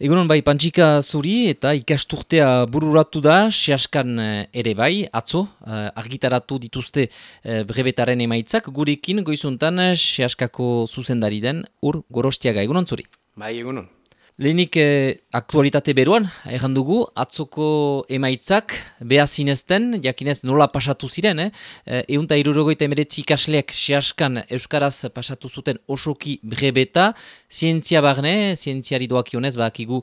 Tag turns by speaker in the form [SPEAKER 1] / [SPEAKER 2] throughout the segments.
[SPEAKER 1] Egunon bai pantxika zuri eta ikasturtea bururatu da, sehaskan eh, ere bai, atzo, uh, argitaratu dituzte uh, brebetaren emaitzak, gurekin goizuntan sehaskako zuzendari den, ur gorostiaga, egunon zuri?
[SPEAKER 2] Bai, egunon.
[SPEAKER 1] Lehenik eh, aktualitate beruan, erran dugu, atzoko emaitzak beha zinezten, jakinez nola pasatu ziren, eh? Egun eta irurogoita emeretzi ikasleak sehaskan Euskaraz pasatu zuten osoki brebeta, zientzia barne, zientziari doakionez, bakigu,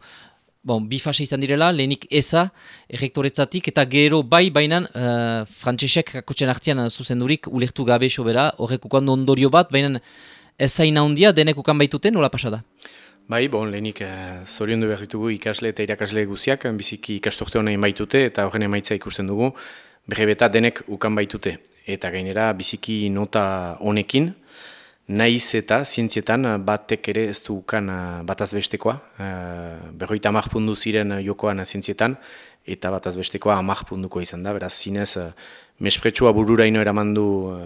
[SPEAKER 1] bon, bi fase izan direla, lehenik eza, errektoretzatik, eta gero bai bainan, uh, frantzesek kakotxen artian zuzendurik, ulertu gabe sobera, horrek ondorio bat, bainan ezaina hundia, denek ukan baituten, nola pasada?
[SPEAKER 2] Bai, bon, lehenik uh, zorion du behar ditugu ikasle eta irakasle guziak, biziki ikastorte honein baitute eta horren emaitza ikusten dugu, brebeta denek ukan baitute. Eta gainera biziki nota honekin, naiz eta zientzietan batek ere ez du ukan uh, bataz bestekoa, uh, berroita pundu ziren jokoan zientzietan, eta bataz bestekoa amak punduko izan da, beraz zinez, mespretsua bururaino eramandu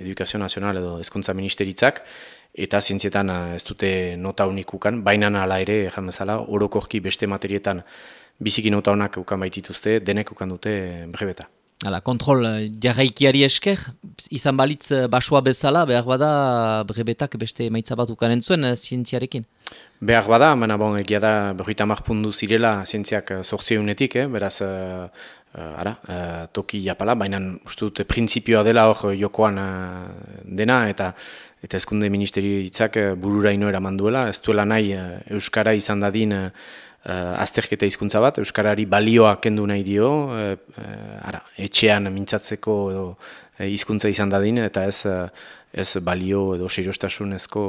[SPEAKER 2] Edukazio Nazional edo Ezkuntza Ministeritzak, eta zientzietan eh, ez dute nota unikukan, baina ala ere, jan bezala, orokorki beste materietan biziki nota honak ukan baitituzte, denek ukan dute brebeta.
[SPEAKER 1] Hala, kontrol eh, jarraikiari esker, izan balitz eh, basua bezala, behar bada brebetak beste maitza bat ukanen zuen zientziarekin?
[SPEAKER 2] Behar bada, baina bon, egia da berroita pundu zirela zientziak zortzeunetik, eh? beraz, uh, ara, uh, toki japala, baina uste dute printzipioa dela hor jokoan dena, eta eta ezkunde ministerio hitzak uh, bururaino eraman duela, ez duela nahi Euskara izan dadin uh, azterketa hizkuntza bat, Euskarari balioa kendu nahi dio, ara, etxean mintzatzeko edo hizkuntza izan dadin, eta ez, ez balio edo seriostasunezko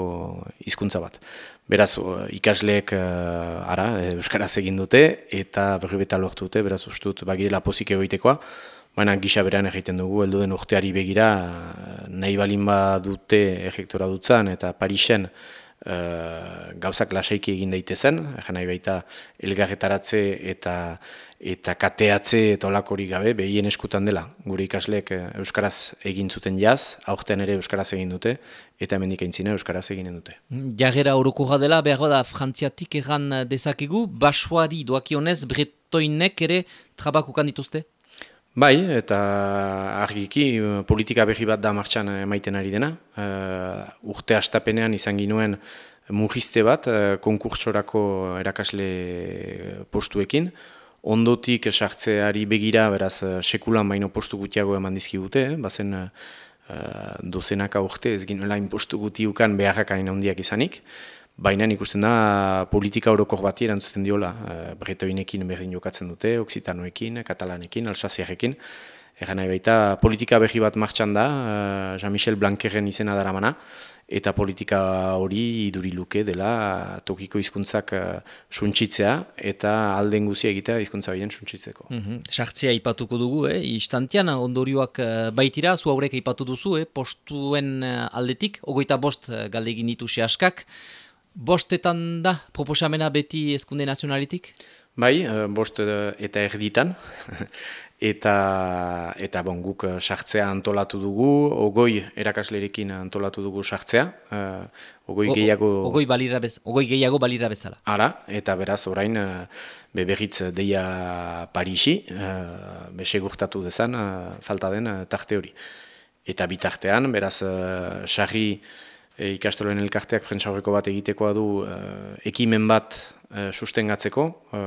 [SPEAKER 2] hizkuntza bat. Beraz, ikasleek ara, Euskaraz egin dute, eta berri beta lortu dute, beraz, ustut, bagirela pozik egoitekoa, baina gisa berean egiten dugu, heldu den urteari begira, nahi balin dute ejektora dutzan, eta Parisen uh, gauzak lasaiki egin daitezen, nahi baita elgarretaratze eta eta kateatze eta olakori gabe, behien eskutan dela, gure ikasleek Euskaraz egin zuten jaz, aurten ere Euskaraz egin dute, eta hemendik aintzina Euskaraz eginen dute.
[SPEAKER 1] Jagera orokorra dela, behar da, frantziatik egan dezakegu, basuari doakionez, bretoinek ere trabakukan dituzte?
[SPEAKER 2] Bai, eta argiki politika berri bat da martxan emaiten ari dena. Uh, urte astapenean izan ginuen mugiste bat, uh, konkurtsorako erakasle postuekin. Ondotik sartzeari begira, beraz, sekulan baino postu gutiago eman dizkigute, eh? bazen uh, dozenaka urte ez ginuela postu gutiukan beharrak aina handiak izanik. Baina ikusten da politika orokor bati erantzuten diola. E, Bretoinekin berdin jokatzen dute, Oksitanoekin, Katalanekin, Alsaziarekin. Egan nahi baita politika behi bat martxan da, e, Jean-Michel Blanqueren izena dara mana, eta politika hori iduri luke dela tokiko hizkuntzak uh, suntsitzea eta alden guzia egitea hizkuntza horien suntsitzeko.
[SPEAKER 1] Mm -hmm. Sartzea ipatuko dugu, eh? istantian ondorioak baitira, zu haurek ipatu duzu, eh? postuen aldetik, ogoita bost galdegin ditu askak, Bostetan da proposamena beti eskunde nazionalitik?
[SPEAKER 2] Bai, eh, bost eh, eta erditan. eta eta bon, guk eh, sartzea antolatu dugu, ogoi erakaslerekin antolatu dugu sartzea. Uh, ogoi, o, gehiago...
[SPEAKER 1] ogoi, balira bez, ogoi gehiago balira bezala.
[SPEAKER 2] Ara, eta beraz orain uh, beberitz deia Parisi, uh, besegurtatu dezan, uh, falta den uh, tarte hori. Eta bitartean, beraz, uh, sarri e, ikastoloen elkarteak prentsaurreko bat egitekoa du e, ekimen bat e, sustengatzeko, e,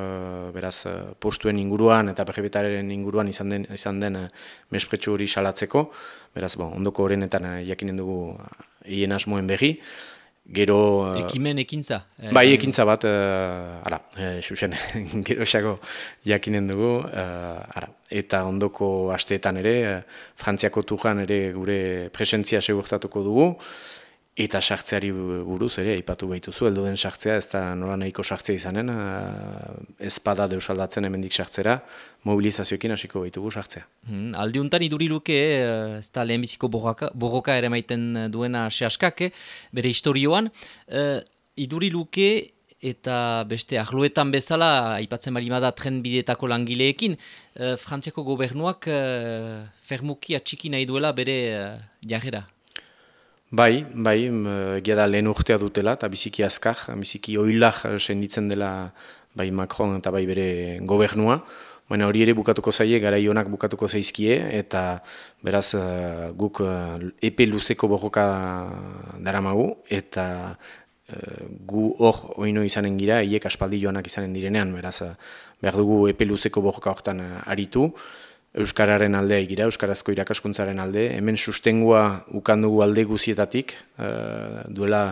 [SPEAKER 2] beraz postuen inguruan eta berrebetaren inguruan izan den, izan den e, mespretsu hori salatzeko, beraz bon, ondoko horrenetan e, jakinen dugu hien asmoen berri, Gero...
[SPEAKER 1] Ekimen ekintza?
[SPEAKER 2] Bai, ekintza bat, uh, ara, xuxen, gero xako jakinen dugu, ara, eta ondoko asteetan ere, Frantziako tujan ere gure presentzia segurtatuko dugu, Eta sartzeari buruz ere, aipatu behituzu, heldu den sartzea, ez da nola nahiko sartzea izanen, eh, ez bada deusaldatzen hemendik sartzera, mobilizazioekin hasiko behitugu sartzea.
[SPEAKER 1] Hmm, aldi untan iduriluke, eh, ez da lehenbiziko borroka ere maiten duena sehaskak, eh, bere historioan, uh, iduriluke eta beste ahloetan bezala, aipatzen bari da tren bidetako langileekin, Frantziako gobernuak uh, fermuki atxiki nahi duela bere uh, jarrera.
[SPEAKER 2] Bai, bai, egia da lehen urtea dutela, eta biziki azkar, biziki oilak senditzen dela bai Macron eta bai bere gobernua, baina hori ere bukatuko zaie, gara ionak bukatuko zaizkie, eta beraz guk epe luzeko borroka daramagu, eta gu hor oino izanen gira, hiek aspaldi joanak izanen direnean, beraz behar dugu epe luzeko borroka horretan aritu, Euskararen aldea egira, Euskarazko irakaskuntzaren alde, hemen sustengua ukandugu alde guzietatik, duela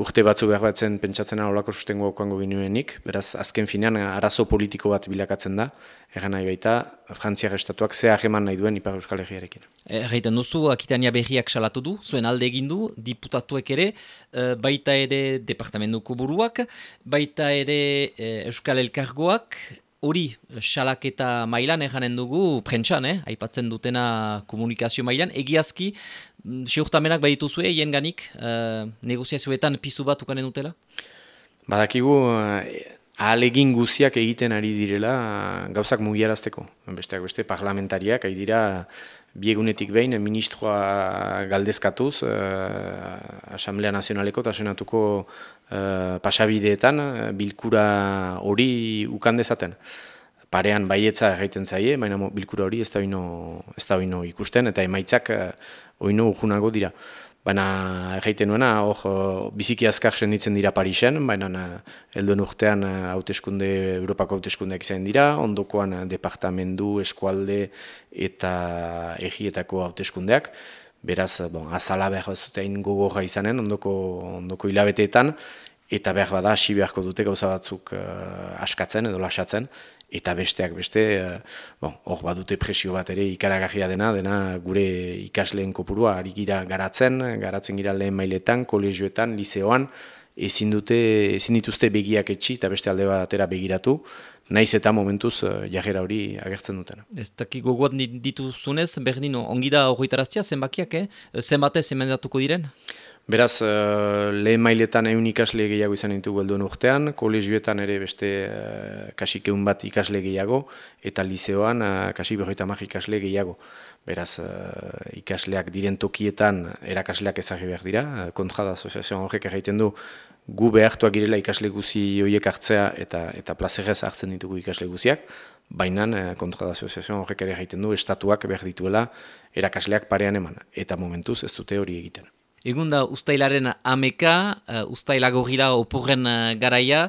[SPEAKER 2] urte batzu behar batzen pentsatzen horako sustengo okango ginuenik, beraz azken finean arazo politiko bat bilakatzen da, egan nahi baita, Frantziak estatuak ze hageman nahi duen Ipar Euskal Herriarekin.
[SPEAKER 1] Erraiten duzu, Akitania berriak salatu du, zuen alde egin du, diputatuek ere, eh, baita ere departamentuko buruak, baita ere eh, Euskal Elkargoak, hori salaketa mailan eganen dugu, prentsan, eh? aipatzen dutena komunikazio mailan, egiazki, mm, seurtamenak bai dituzue, hien ganik, uh, negoziazioetan pizu bat ukanen dutela?
[SPEAKER 2] Badakigu, uh, ahalegin guziak egiten ari direla gauzak mugiarazteko. Besteak beste parlamentariak, ari dira biegunetik behin ministroa galdezkatuz uh, Asamblea Nazionaleko eta Senatuko uh, pasabideetan bilkura hori ukan dezaten. Parean baietza egiten zaie, baina bilkura hori ez da oino ikusten eta emaitzak uh, oino ujunago dira. Baina erraiten nuena, hor, biziki azkar senditzen dira Parisen, baina helduen urtean hauteskunde, Europako hauteskundeak izan dira, ondokoan departamendu, eskualde eta egietako hauteskundeak. Beraz, bon, azala behar zutein gogorra izanen, ondoko, ondoko hilabeteetan, eta behar bada hasi beharko dute gauza batzuk uh, askatzen edo lasatzen, eta besteak beste, uh, bon, hor badute presio bat ere ikaragarria dena, dena gure ikasleen kopurua ari gira garatzen, garatzen gira lehen mailetan, kolegioetan, liseoan, ezin dute, ezin dituzte begiak etxi eta beste alde batera begiratu, naiz eta momentuz uh, jagera hori agertzen dutena.
[SPEAKER 1] Ez daki gogoat dituzunez, berdin ongi da horretaraztia, zenbakiak, eh? zenbatez emendatuko diren?
[SPEAKER 2] Beraz, uh, lehen mailetan egun ikasle gehiago izan ditugu helduen urtean, kolegioetan ere beste uh, kasik egun bat ikasle gehiago, eta liseoan uh, kasik berroita ikasle gehiago. Beraz, ikasleak diren tokietan erakasleak ezagri behar dira, uh, kontra da asoziazioan horrek egiten du, gu behartuak girela ikasle guzi horiek hartzea eta eta plazerrez hartzen ditugu ikasle guziak, baina uh, kontra da asoziazioan horrek ere egiten du, estatuak behar dituela erakasleak parean eman, eta momentuz ez dute hori egiten.
[SPEAKER 1] Egun da ustailaren ameka, uh, ustailago gira oporren uh, garaia,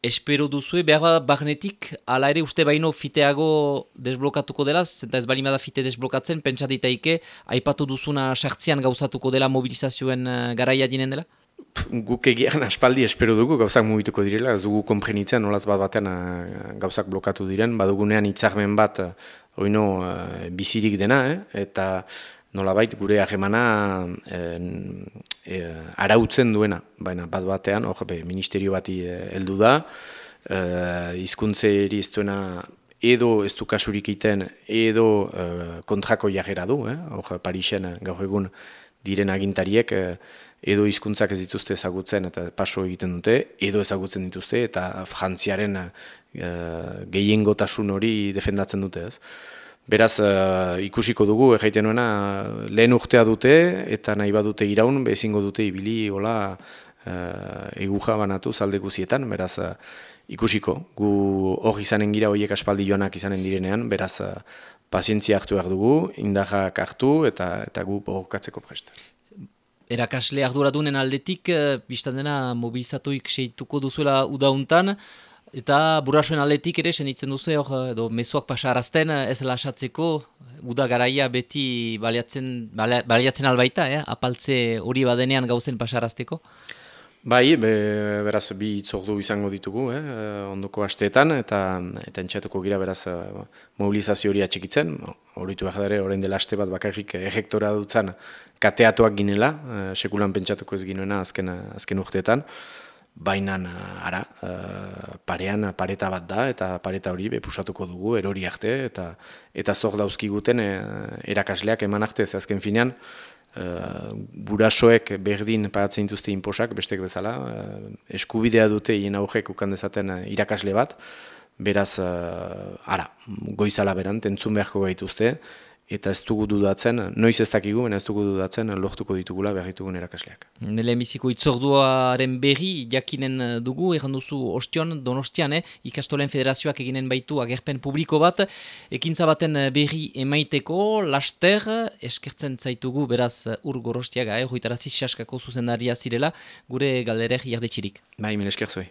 [SPEAKER 1] espero duzue, behar bat bagnetik, ala ere uste baino fiteago desblokatuko dela, zenta ez balimada fite desblokatzen, pentsatitaike, aipatu duzuna sartzian gauzatuko dela mobilizazioen uh, garaia dinen dela?
[SPEAKER 2] Guk egiaren aspaldi espero dugu gauzak mugituko direla, ez dugu komprenitzen nolaz bat batean gauzak blokatu diren, badugunean hitzarmen bat oino bizirik dena, eh? eta nolabait gure hagemana e, arautzen duena, baina bat batean, hor, be, ministerio bati e, heldu da, e, izkuntzeri ez duena edo ez du kasurik iten, edo kontrako jagera du, eh? hor, Parisen gaur egun diren agintariek, edo hizkuntzak ez dituzte ezagutzen eta paso egiten dute, edo ezagutzen dituzte, eta frantziaren e, gehiengotasun hori defendatzen dute, ez? Beraz, uh, ikusiko dugu, erraiten nuena, lehen urtea dute, eta nahi badute iraun, bezingo dute ibili, hola, uh, eguja banatu zalde guzietan, beraz, uh, ikusiko, gu hori izanen gira horiek aspaldi joanak izanen direnean, beraz, uh, pazientzia hartu behar dugu, indahak hartu, eta eta gu borrokatzeko prest.
[SPEAKER 1] Erakasle arduradunen aldetik, biztan dena mobilizatuik seituko duzuela udauntan, Eta burasuen aldetik ere, senitzen duzu, hor, edo mezuak pasarazten ez lasatzeko, uda garaia beti baliatzen, baliatzen albaita, eh? apaltze hori badenean gauzen pasarazteko?
[SPEAKER 2] Bai, be, beraz bi itzordu izango ditugu, eh? ondoko asteetan, eta eta entxatuko gira beraz mobilizazio hori atxikitzen. Horitu behar dara, horrein dela aste bat bakarrik ejektora dutzen kateatuak ginela, eh, sekulan pentsatuko ez ginoena azken, azken urteetan baina ara, uh, parean pareta bat da eta pareta hori bepusatuko dugu erori arte eta eta zor dauzkiguten uh, erakasleak eman arte. Azken finean uh, burasoek berdin paratzen dituzte inposak bestek bezala uh, eskubidea dute hien aurrek ukan dezaten irakasle bat. Beraz ara, goizala beran, tentzun beharko gaituzte eta ez dugu dudatzen, noiz ez dakigu, ez dugu dudatzen, lortuko ditugula berritugun erakasleak.
[SPEAKER 1] Lehenbiziko itzorduaren berri jakinen dugu, egan duzu ostion, donostian, eh? ikastolen federazioak eginen baitu agerpen publiko bat, ekintza baten berri emaiteko, laster, eskertzen zaitugu, beraz, ur gorostiaga, eh? hoitarazi saskako zuzendaria zirela, gure galderek jardetxirik.
[SPEAKER 2] Bai, mil eskertzoi.